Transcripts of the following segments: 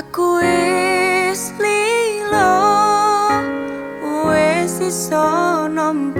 Aku is lilo, wes iso nompo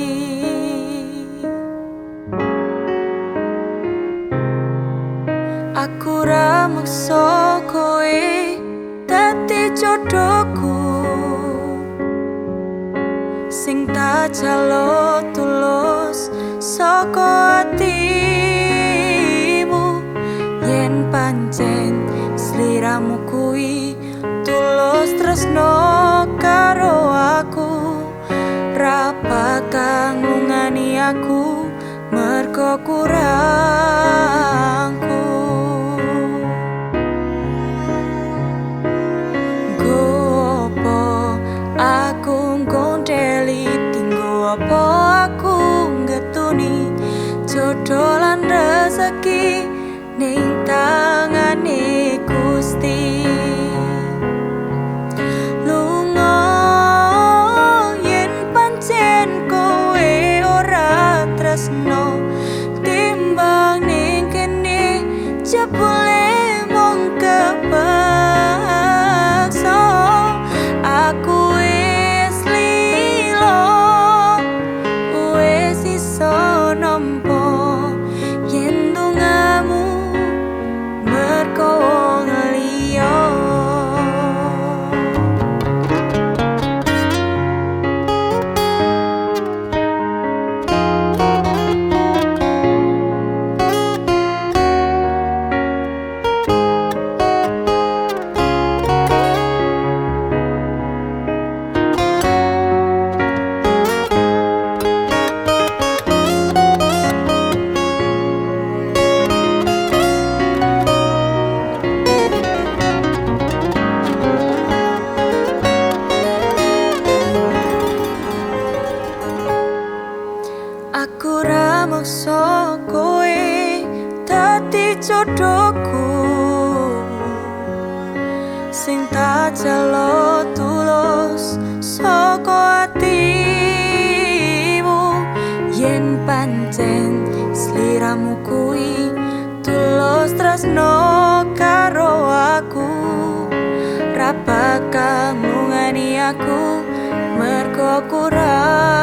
Aku ra maksa kowe dadi jodohku. Sing tak jalo tulus saka atimu yen pancen sliramu kuwi tulus tresno karo aku. Ra bakal ngungani aku mergo kurangku rezeki ning tangane Gusti Aku ra maksa kowe dadi jodohku. Sing tak jalo tulus saka atimu. Yen pancen sliramu kuwi tulus tresno karo aku. Ra bakal ngungani aku mergo kurang